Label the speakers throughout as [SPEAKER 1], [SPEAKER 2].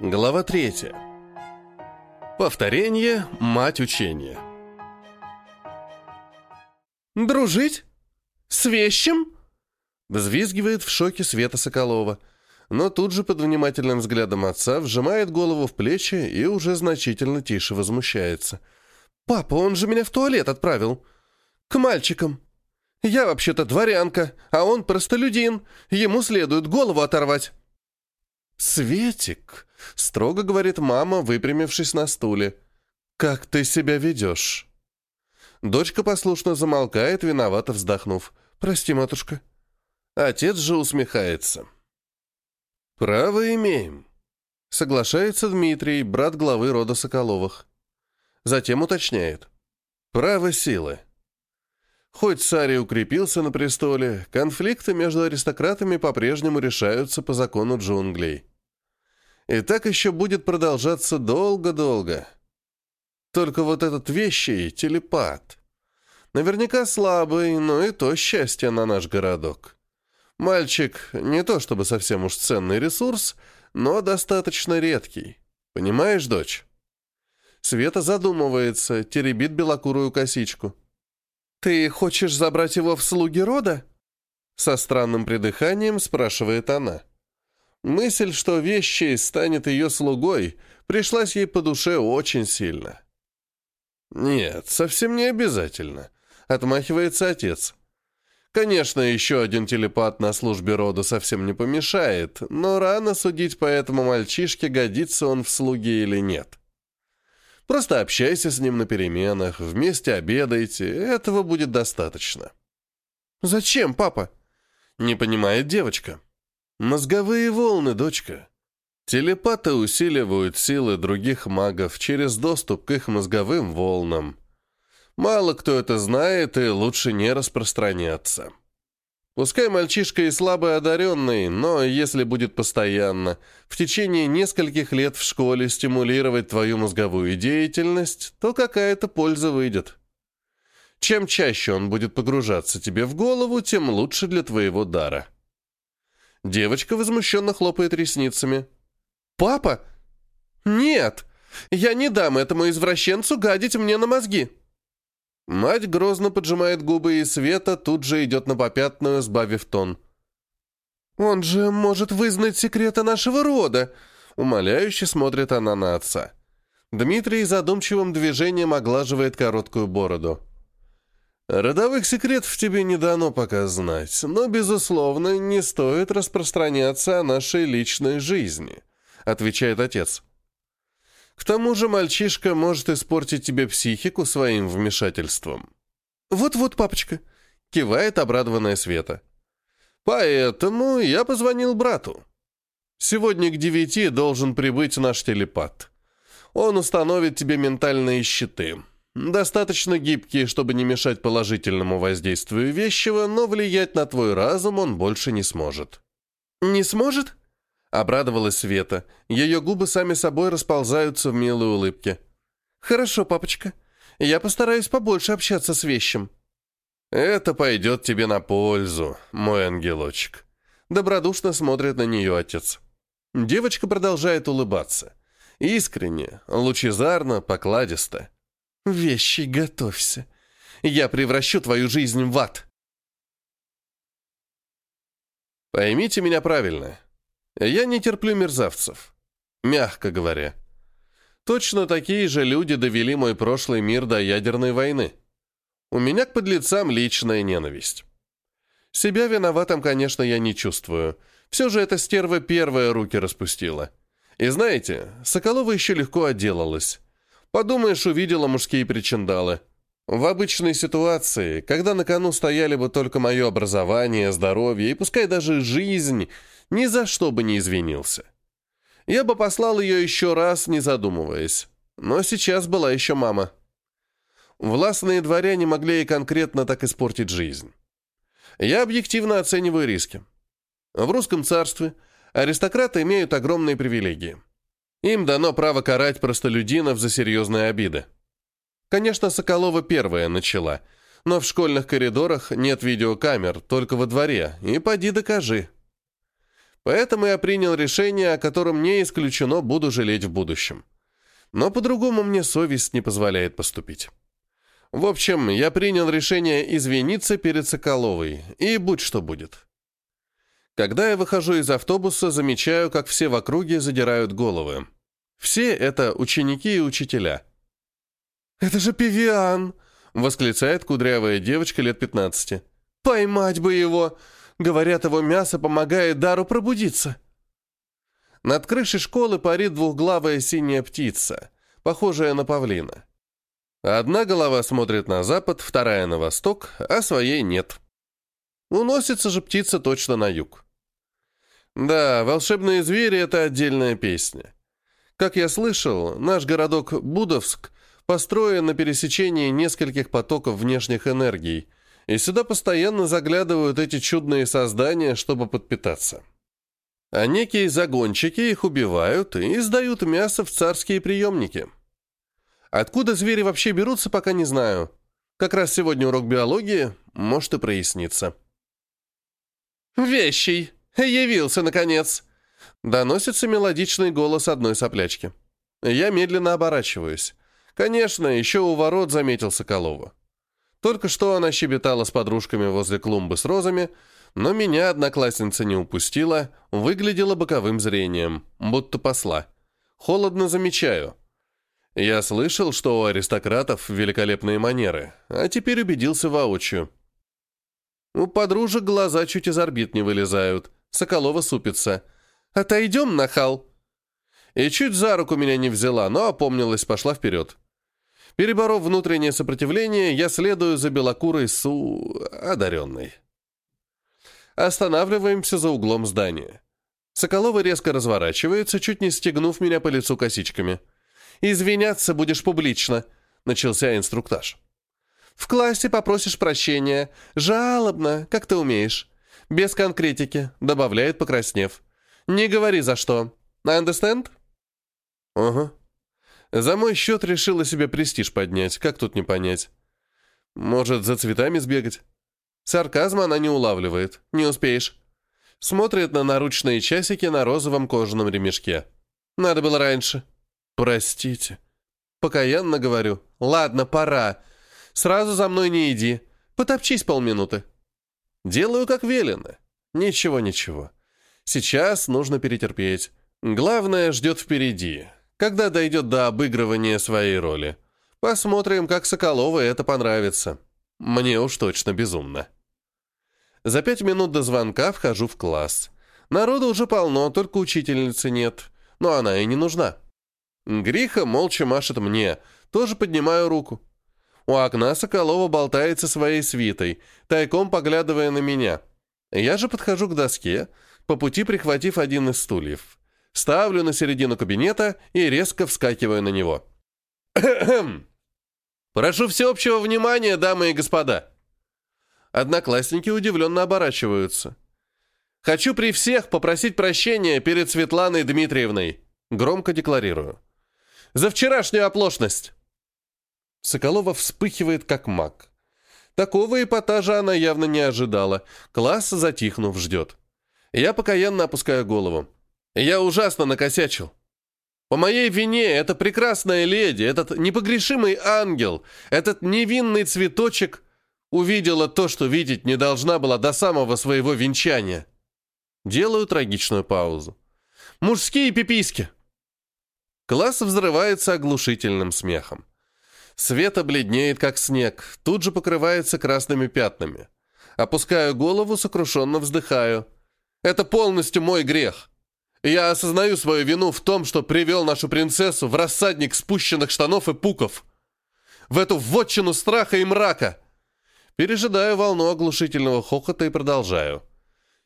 [SPEAKER 1] Глава 3. Повторение – мать учения.
[SPEAKER 2] «Дружить? С вещим?»
[SPEAKER 1] Взвизгивает в шоке Света Соколова, но тут же под внимательным взглядом отца вжимает голову в плечи и уже значительно тише возмущается.
[SPEAKER 2] «Папа, он же меня в туалет отправил. К мальчикам. Я вообще-то дворянка, а он простолюдин. Ему следует голову оторвать».
[SPEAKER 1] «Светик», — строго говорит мама, выпрямившись на стуле, — «как ты себя ведешь?» Дочка послушно замолкает, виновато вздохнув. «Прости, матушка». Отец же усмехается. «Право имеем», — соглашается Дмитрий, брат главы рода Соколовых. Затем уточняет. «Право силы». Хоть царь и укрепился на престоле, конфликты между аристократами по-прежнему решаются по закону джунглей. И так еще будет продолжаться долго-долго. Только вот этот вещий телепат. Наверняка слабый, но и то счастье на наш городок. Мальчик не то чтобы совсем уж ценный ресурс, но достаточно редкий. Понимаешь, дочь? Света задумывается, теребит белокурую косичку.
[SPEAKER 2] «Ты хочешь забрать его в слуги рода?»
[SPEAKER 1] Со странным придыханием спрашивает она. Мысль, что вещи станет ее слугой, пришлась ей по душе очень сильно. «Нет, совсем не обязательно», — отмахивается отец. «Конечно, еще один телепат на службе рода совсем не помешает, но рано судить по этому мальчишке, годится он в слуги или нет. Просто общайся с ним на переменах, вместе обедайте, этого будет достаточно».
[SPEAKER 2] «Зачем, папа?»
[SPEAKER 1] — не понимает девочка. «Мозговые волны, дочка. Телепаты усиливают силы других магов через доступ к их мозговым волнам. Мало кто это знает, и лучше не распространяться. Пускай мальчишка и слабо одаренный, но если будет постоянно, в течение нескольких лет в школе стимулировать твою мозговую деятельность, то какая-то польза выйдет. Чем чаще он будет погружаться тебе в голову, тем лучше для твоего дара. Девочка возмущенно хлопает ресницами –
[SPEAKER 2] «Папа? Нет! Я не дам этому извращенцу гадить мне на мозги!»
[SPEAKER 1] Мать грозно поджимает губы, и Света тут же идет на попятную, сбавив тон.
[SPEAKER 2] «Он же может вызнать секреты нашего рода!»
[SPEAKER 1] Умоляюще смотрит она на отца. Дмитрий задумчивым движением оглаживает короткую бороду. «Родовых секретов тебе не дано пока знать, но, безусловно, не стоит распространяться о нашей личной жизни отвечает отец. К тому же мальчишка может испортить тебе психику своим вмешательством.
[SPEAKER 2] Вот-вот, папочка,
[SPEAKER 1] кивает обрадованная Света. Поэтому я позвонил брату. Сегодня к девяти должен прибыть наш телепат. Он установит тебе ментальные щиты. Достаточно гибкие, чтобы не мешать положительному воздействию вещего, но влиять на твой разум он больше не сможет.
[SPEAKER 2] «Не сможет?»
[SPEAKER 1] Обрадовалась Света. Ее губы сами собой расползаются в милой улыбке.
[SPEAKER 2] «Хорошо, папочка. Я постараюсь побольше общаться с вещем».
[SPEAKER 1] «Это пойдет тебе на пользу, мой ангелочек». Добродушно смотрит на нее отец. Девочка продолжает улыбаться. Искренне, лучезарно, покладисто.
[SPEAKER 2] «Вещи, готовься. Я превращу твою жизнь в ад».
[SPEAKER 1] Поймите меня правильно. Я не терплю мерзавцев. Мягко говоря. Точно такие же люди довели мой прошлый мир до ядерной войны. У меня к подлецам личная ненависть. Себя виноватым, конечно, я не чувствую. Все же эта стерва первая руки распустила. И знаете, Соколова еще легко отделалась. Подумаешь, увидела мужские причиндалы. В обычной ситуации, когда на кону стояли бы только мое образование, здоровье и пускай даже жизнь, ни за что бы не извинился. Я бы послал ее еще раз, не задумываясь. Но сейчас была еще мама. Властные дворяне могли ей конкретно так испортить жизнь. Я объективно оцениваю риски. В русском царстве аристократы имеют огромные привилегии. Им дано право карать простолюдинов за серьезные обиды. Конечно, Соколова первая начала, но в школьных коридорах нет видеокамер, только во дворе, и поди докажи. Поэтому я принял решение, о котором не исключено буду жалеть в будущем. Но по-другому мне совесть не позволяет поступить. В общем, я принял решение извиниться перед Соколовой, и будь что будет. Когда я выхожу из автобуса, замечаю, как все в округе задирают головы. Все это ученики и учителя.
[SPEAKER 2] «Это же Пивиан!» — восклицает кудрявая девочка лет 15. «Поймать бы его! Говорят, его мясо помогает дару пробудиться!»
[SPEAKER 1] Над крышей школы парит двухглавая синяя птица, похожая на павлина. Одна голова смотрит на запад, вторая на восток, а своей нет. Уносится же птица точно на юг. Да, волшебные звери — это отдельная песня. Как я слышал, наш городок Будовск построен на пересечении нескольких потоков внешних энергий, и сюда постоянно заглядывают эти чудные создания, чтобы подпитаться. А некие загонщики их убивают и сдают мясо в царские приемники. Откуда звери вообще берутся, пока не знаю. Как раз сегодня урок биологии, может и прояснится.
[SPEAKER 2] «Вещий! Явился, наконец!»
[SPEAKER 1] Доносится мелодичный голос одной соплячки. Я медленно оборачиваюсь. Конечно, еще у ворот заметил Соколова. Только что она щебетала с подружками возле клумбы с розами, но меня одноклассница не упустила, выглядела боковым зрением, будто посла. Холодно замечаю. Я слышал, что у аристократов великолепные манеры, а теперь убедился воочию. У подружек глаза чуть из орбит не вылезают. Соколова супится. «Отойдем, нахал!» И чуть за руку меня не взяла, но опомнилась, пошла вперед. Переборов внутреннее сопротивление, я следую за белокурой Су... одаренной. Останавливаемся за углом здания. Соколова резко разворачивается, чуть не стегнув меня по лицу косичками. «Извиняться будешь публично», — начался инструктаж. «В классе попросишь прощения. Жалобно, как ты умеешь. Без конкретики», — добавляет, покраснев. «Не говори за что. Understand?» «Ага». За мой счет решила себе престиж поднять, как тут не понять. Может, за цветами сбегать? Сарказма она не улавливает. Не успеешь. Смотрит на наручные часики на розовом кожаном ремешке. Надо было раньше. «Простите». Покаянно говорю. «Ладно, пора. Сразу за мной не иди. Потопчись полминуты». Делаю, как велено. Ничего, ничего. Сейчас нужно перетерпеть. Главное ждет впереди, когда дойдет до обыгрывания своей роли. Посмотрим, как Соколовой это понравится. Мне уж точно безумно. За пять минут до звонка вхожу в класс. Народу уже полно, только учительницы нет. Но она и не нужна. Гриха молча машет мне, тоже поднимаю руку. У окна Соколова болтается своей свитой, тайком поглядывая на меня. Я же подхожу к доске, по пути прихватив один из стульев. Ставлю на середину кабинета и резко вскакиваю на него. «Прошу всеобщего внимания, дамы и господа!» Одноклассники удивленно оборачиваются. «Хочу при всех попросить прощения перед Светланой Дмитриевной», громко декларирую. За вчерашнюю оплошность!» Соколова вспыхивает, как маг. Такого эпатажа она явно не ожидала. Класс, затихнув, ждет. Я покаянно опускаю голову. Я ужасно накосячил. По моей вине эта прекрасная леди, этот непогрешимый ангел, этот невинный цветочек увидела то, что видеть не должна была до самого своего венчания. Делаю трагичную паузу. Мужские пиписьки. Класс взрывается оглушительным смехом. Света бледнеет, как снег, тут же покрывается красными пятнами. Опускаю голову, сокрушенно вздыхаю. Это полностью мой грех. Я осознаю свою вину в том, что привел нашу принцессу в рассадник спущенных штанов и пуков. В эту вотчину страха и мрака. Пережидаю волну оглушительного хохота и продолжаю.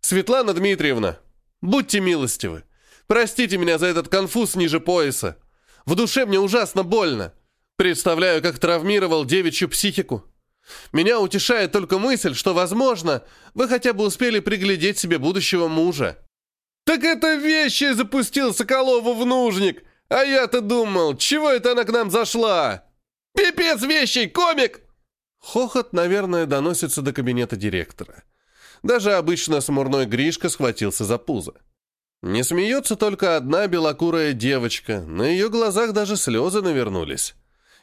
[SPEAKER 1] «Светлана Дмитриевна, будьте милостивы. Простите меня за этот конфуз ниже пояса. В душе мне ужасно больно. Представляю, как травмировал девичью психику. Меня утешает только мысль, что, возможно, вы хотя бы успели приглядеть себе будущего мужа. Так это вещи запустил Соколову в нужник. А я-то думал, чего это она к нам зашла? Пипец вещей, комик! Хохот, наверное, доносится до кабинета директора. Даже обычно смурной Гришка схватился за пузо. Не смеется только одна белокурая девочка, на ее глазах даже слезы навернулись.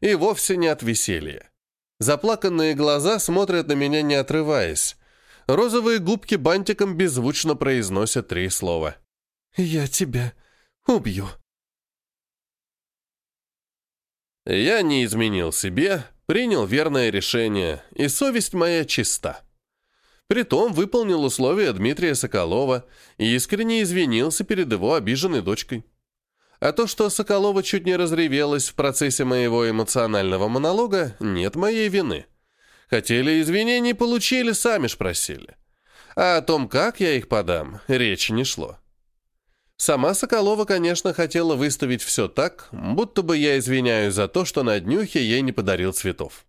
[SPEAKER 1] И вовсе не от веселья. Заплаканные глаза смотрят на меня, не отрываясь. Розовые губки бантиком беззвучно произносят три слова.
[SPEAKER 2] «Я тебя убью».
[SPEAKER 1] Я не изменил себе, принял верное решение, и совесть моя чиста. Притом выполнил условия Дмитрия Соколова и искренне извинился перед его обиженной дочкой. А то, что Соколова чуть не разревелась в процессе моего эмоционального монолога, нет моей вины. Хотели извинений, получили, сами ж просили. А о том, как я их подам, речи не шло. Сама Соколова, конечно, хотела выставить все так, будто бы я извиняюсь за то, что на днюхе ей не подарил цветов.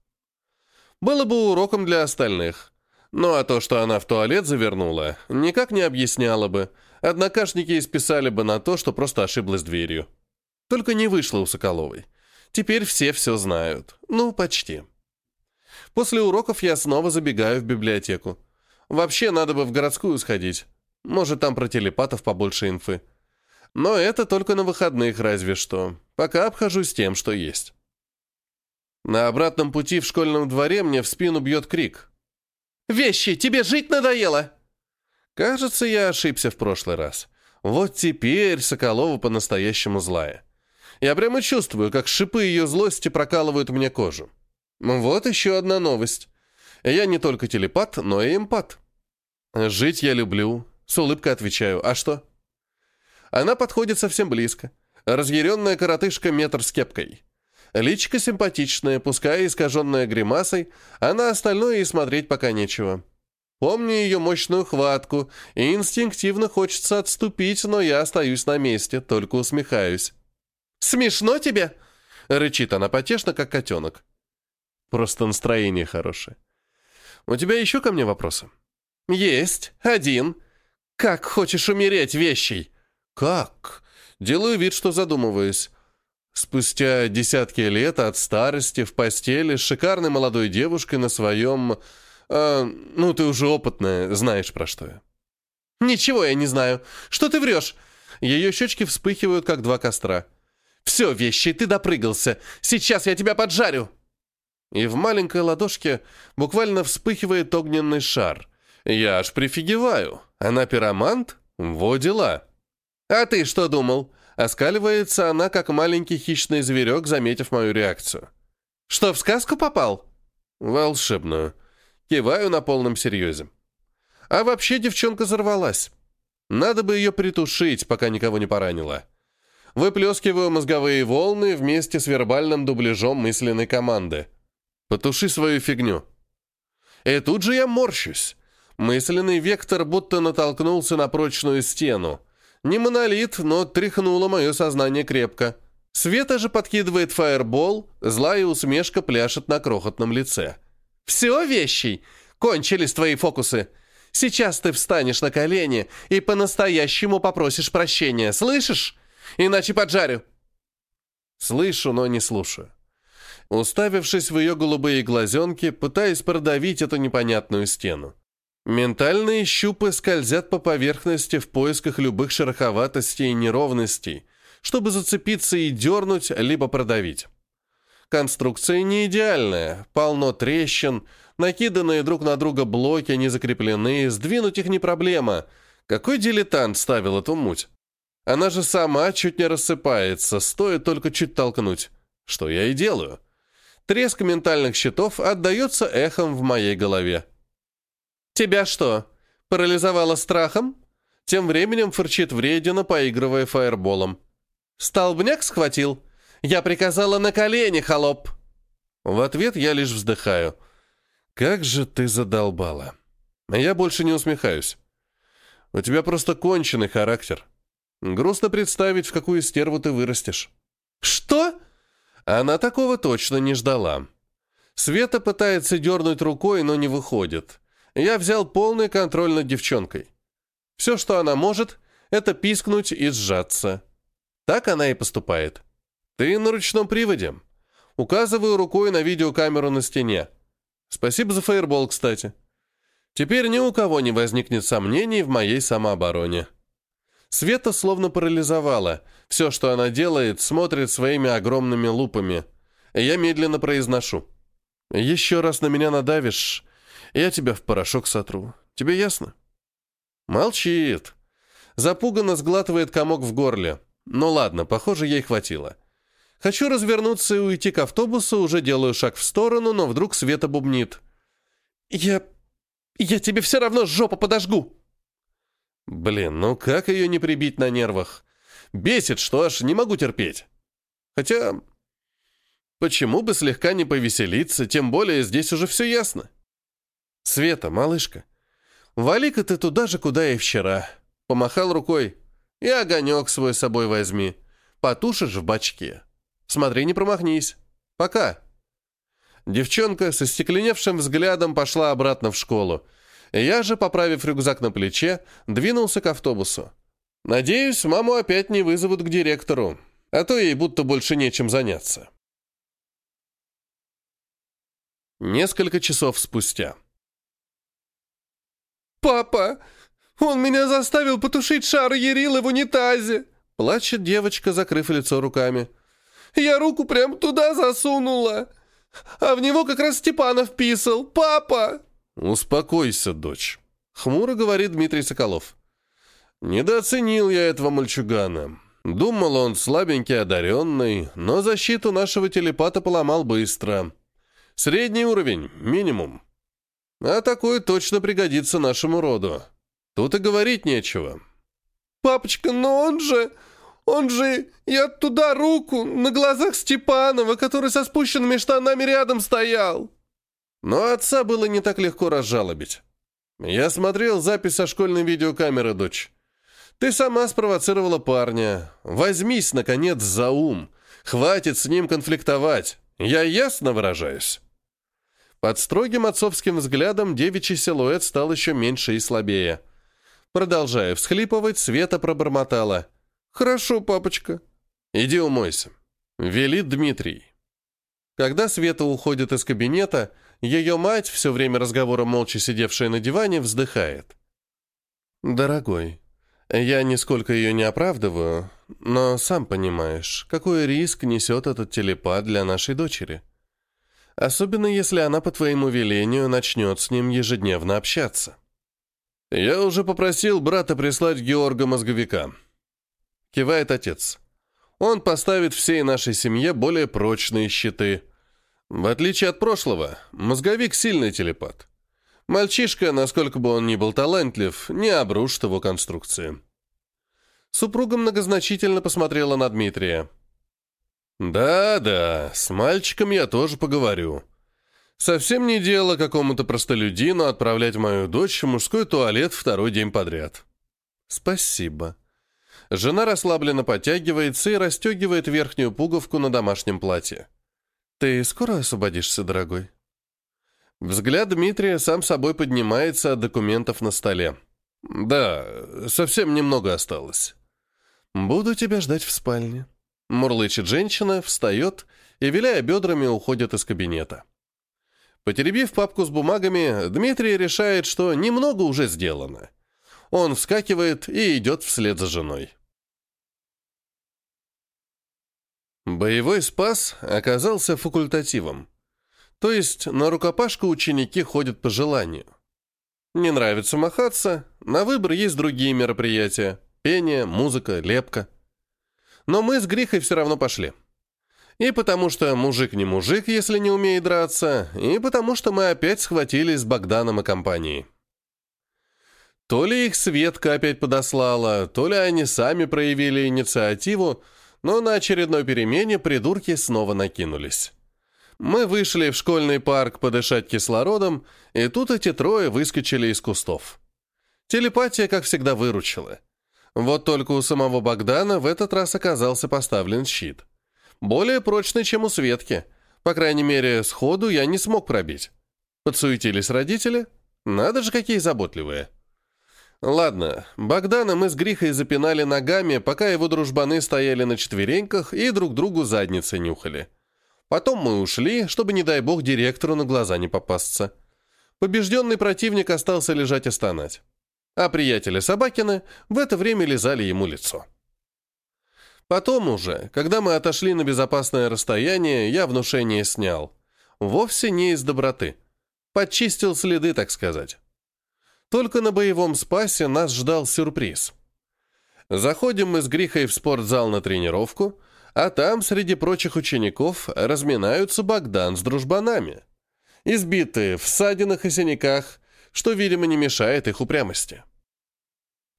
[SPEAKER 1] Было бы уроком для остальных. Ну а то, что она в туалет завернула, никак не объясняла бы. Однокашники исписали бы на то, что просто ошиблась дверью. Только не вышло у Соколовой. Теперь все все знают. Ну, почти. После уроков я снова забегаю в библиотеку. Вообще, надо бы в городскую сходить. Может, там про телепатов побольше инфы. Но это только на выходных разве что. Пока обхожусь тем, что есть. На обратном пути в школьном дворе мне в спину бьет крик. Вещи, тебе жить надоело!» Кажется, я ошибся в прошлый раз. Вот теперь Соколова по-настоящему злая. Я прямо чувствую, как шипы ее злости прокалывают мне кожу. Вот еще одна новость. Я не только телепат, но и эмпат. Жить я люблю. С улыбкой отвечаю. А что? Она подходит совсем близко. Разъяренная коротышка метр с кепкой. Личико симпатичное, пускай искаженная гримасой, а на остальное и смотреть пока нечего. Помню ее мощную хватку, и инстинктивно хочется отступить, но я остаюсь на месте, только усмехаюсь. «Смешно тебе?» — рычит она потешно, как котенок. Просто настроение хорошее. «У тебя еще ко мне вопросы?» «Есть. Один. Как хочешь умереть, вещей?» «Как?» Делаю вид, что задумываюсь. Спустя десятки лет от старости в постели с шикарной молодой девушкой на своем... Э, ну, ты уже опытная, знаешь про что я. «Ничего я не знаю. Что ты врешь?» Ее щечки вспыхивают, как два костра. «Все, вещи, ты допрыгался. Сейчас я тебя поджарю!» И в маленькой ладошке буквально вспыхивает огненный шар. Я аж прифигеваю. Она пиромант? Во дела. «А ты что думал?» Оскаливается она, как маленький хищный зверек, заметив мою реакцию. «Что, в сказку попал?» «Волшебную». Киваю на полном серьезе. А вообще девчонка взорвалась. Надо бы ее притушить, пока никого не поранила. Выплескиваю мозговые волны вместе с вербальным дубляжом мысленной команды. «Потуши свою фигню». И тут же я морщусь. Мысленный вектор будто натолкнулся на прочную стену. Не монолит, но тряхнуло мое сознание крепко. Света же подкидывает фаербол, злая усмешка пляшет на крохотном лице. «Все, вещей! Кончились твои фокусы! Сейчас ты встанешь на колени и по-настоящему попросишь прощения, слышишь? Иначе поджарю!» Слышу, но не слушаю. Уставившись в ее голубые глазенки, пытаясь продавить эту непонятную стену. Ментальные щупы скользят по поверхности в поисках любых шероховатостей и неровностей, чтобы зацепиться и дернуть, либо продавить. Конструкция не идеальная, полно трещин, накиданные друг на друга блоки не закреплены, сдвинуть их не проблема. Какой дилетант ставил эту муть? Она же сама чуть не рассыпается, стоит только чуть толкнуть. Что я и делаю. Треск ментальных щитов отдается эхом в моей голове. «Тебя что, парализовало страхом?» Тем временем фырчит вредина, поигрывая фаерболом. «Столбняк схватил? Я приказала на колени, холоп!» В ответ я лишь вздыхаю. «Как же ты задолбала!» Я больше не усмехаюсь. «У тебя просто конченый характер. Грустно представить, в какую стерву ты вырастешь». «Что?» Она такого точно не ждала. Света пытается дернуть рукой, но не выходит я взял полный контроль над девчонкой. Все, что она может, это пискнуть и сжаться. Так она и поступает. Ты на ручном приводе. Указываю рукой на видеокамеру на стене. Спасибо за фаербол, кстати. Теперь ни у кого не возникнет сомнений в моей самообороне. Света словно парализовала. Все, что она делает, смотрит своими огромными лупами. Я медленно произношу. «Еще раз на меня надавишь, я тебя в порошок сотру. Тебе ясно?» Молчит. Запуганно сглатывает комок в горле. Ну ладно, похоже, ей хватило. Хочу развернуться и уйти к автобусу, уже делаю шаг в сторону, но вдруг Света бубнит. «Я... я тебе все равно жопу подожгу!» Блин, ну как ее не прибить на нервах? Бесит, что аж не могу терпеть. Хотя, почему бы слегка не повеселиться, тем более здесь уже все ясно. Света, малышка, вали-ка ты туда же, куда и вчера. Помахал рукой. И огонек свой с собой возьми. Потушишь в бачке. Смотри, не промахнись. Пока. Девчонка со стекленевшим взглядом пошла обратно в школу, я же, поправив рюкзак на плече, двинулся к автобусу. Надеюсь, маму опять не вызовут к директору, а то ей будто больше нечем заняться. Несколько часов спустя.
[SPEAKER 2] «Папа, он меня заставил потушить шар Ярилы в унитазе!»
[SPEAKER 1] Плачет девочка, закрыв лицо руками.
[SPEAKER 2] «Я руку прям туда засунула, а в него как раз Степанов писал. Папа!»
[SPEAKER 1] «Успокойся, дочь», — хмуро говорит Дмитрий Соколов. «Недооценил я этого мальчугана. Думал, он слабенький, одаренный, но защиту нашего телепата поломал быстро. Средний уровень, минимум. А такой точно пригодится нашему роду. Тут и говорить нечего».
[SPEAKER 2] «Папочка, но он же... Он же... Я туда руку на глазах Степанова, который со спущенными штанами рядом стоял!»
[SPEAKER 1] Но отца было не так легко разжалобить. Я смотрел запись со школьной видеокамеры, дочь. Ты сама спровоцировала парня. Возьмись, наконец, за ум. Хватит с ним конфликтовать. Я ясно выражаюсь. Под строгим отцовским взглядом девичий силуэт стал еще меньше и слабее. Продолжая всхлипывать, Света пробормотала. «Хорошо, папочка». «Иди умойся», — велит Дмитрий. Когда Света уходит из кабинета, ее мать, все время разговора молча сидевшая на диване, вздыхает. «Дорогой, я нисколько ее не оправдываю, но сам понимаешь, какой риск несет этот телепат для нашей дочери. Особенно если она по твоему велению начнет с ним ежедневно общаться. Я уже попросил брата прислать Георга мозговика. Кивает отец. Он поставит всей нашей семье более прочные щиты – в отличие от прошлого, мозговик сильный телепат. Мальчишка, насколько бы он ни был талантлив, не обрушит его конструкции. Супруга многозначительно посмотрела на Дмитрия. «Да-да, с мальчиком я тоже поговорю. Совсем не дело какому-то простолюдину отправлять мою дочь в мужской туалет второй день подряд». «Спасибо». Жена расслабленно подтягивается и расстегивает верхнюю пуговку на домашнем платье. «Ты скоро освободишься, дорогой?» Взгляд Дмитрия сам собой поднимается от документов на столе. «Да, совсем немного осталось». «Буду тебя ждать в спальне». Мурлычет женщина, встает и, виляя бедрами, уходит из кабинета. Потеребив папку с бумагами, Дмитрий решает, что немного уже сделано. Он вскакивает и идет вслед за женой. Боевой спас оказался факультативом. То есть на рукопашку ученики ходят по желанию. Не нравится махаться, на выбор есть другие мероприятия. Пение, музыка, лепка. Но мы с Грихой все равно пошли. И потому что мужик не мужик, если не умеет драться, и потому что мы опять схватились с Богданом и компанией. То ли их Светка опять подослала, то ли они сами проявили инициативу, но на очередной перемене придурки снова накинулись. Мы вышли в школьный парк подышать кислородом, и тут эти трое выскочили из кустов. Телепатия, как всегда, выручила. Вот только у самого Богдана в этот раз оказался поставлен щит. Более прочный, чем у Светки. По крайней мере, сходу я не смог пробить. Подсуетились родители? Надо же, какие заботливые. Ладно, Богдана мы с Грихой запинали ногами, пока его дружбаны стояли на четвереньках и друг другу задницы нюхали. Потом мы ушли, чтобы, не дай бог, директору на глаза не попасться. Побежденный противник остался лежать и стонать. а приятели Собакины в это время лизали ему лицо. Потом уже, когда мы отошли на безопасное расстояние, я внушение снял. Вовсе не из доброты. Подчистил следы, так сказать. Только на боевом спасе нас ждал сюрприз. Заходим мы с Грихой в спортзал на тренировку, а там, среди прочих учеников, разминаются Богдан с дружбанами. Избитые, в ссадинах и синяках, что, видимо, не мешает их упрямости.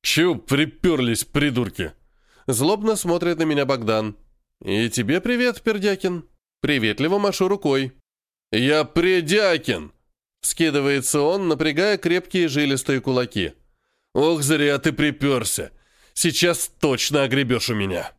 [SPEAKER 2] «Чё приперлись, придурки?»
[SPEAKER 1] Злобно смотрит на меня Богдан. «И тебе привет, Пердякин». Приветливо машу рукой.
[SPEAKER 2] «Я Предякин!»
[SPEAKER 1] Скидывается он, напрягая крепкие жилистые кулаки.
[SPEAKER 2] «Ох, зря ты приперся! Сейчас точно огребешь у меня!»